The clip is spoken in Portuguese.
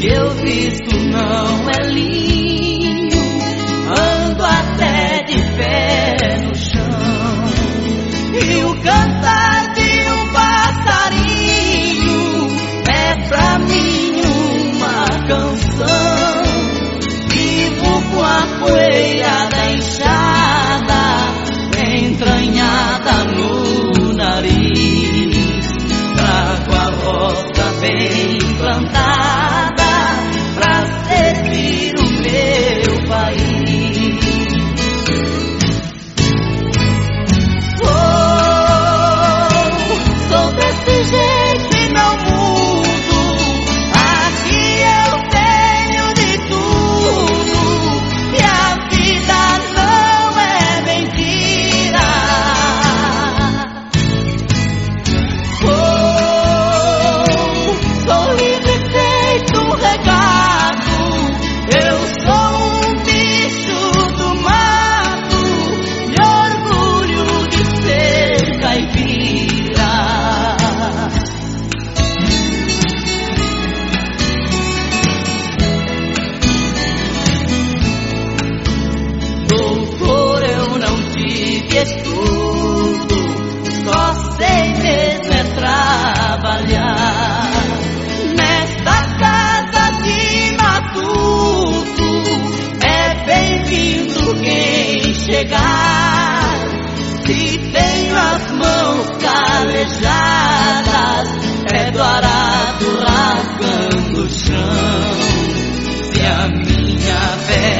que eu visto não é linho, ando até de pé no chão e o cantar. e tenho as mãos calejadas, é dourado rasgando o chão. Se a minha fé